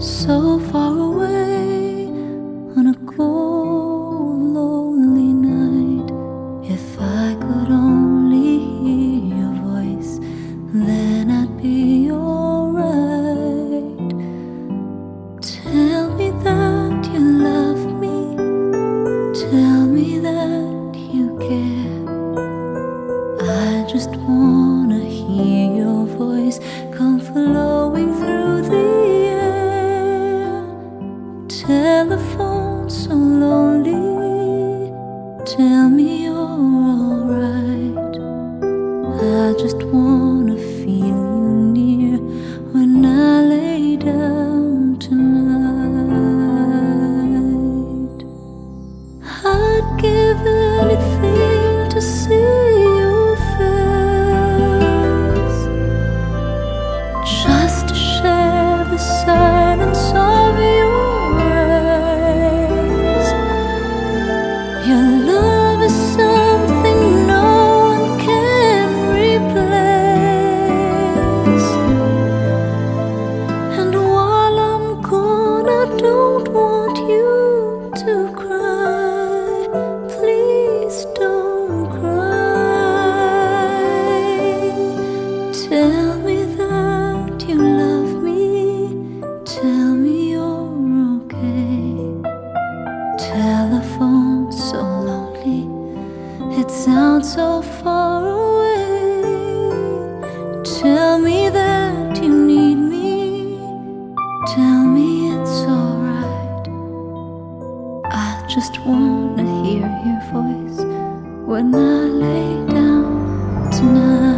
so far away. so far away. Tell me that you need me. Tell me it's alright. I just wanna hear your voice when I lay down tonight.